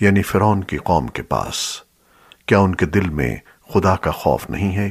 یعنی فرعون کی قوم کے پاس۔ کیا ان کے دل میں خدا کا خوف نہیں ہے؟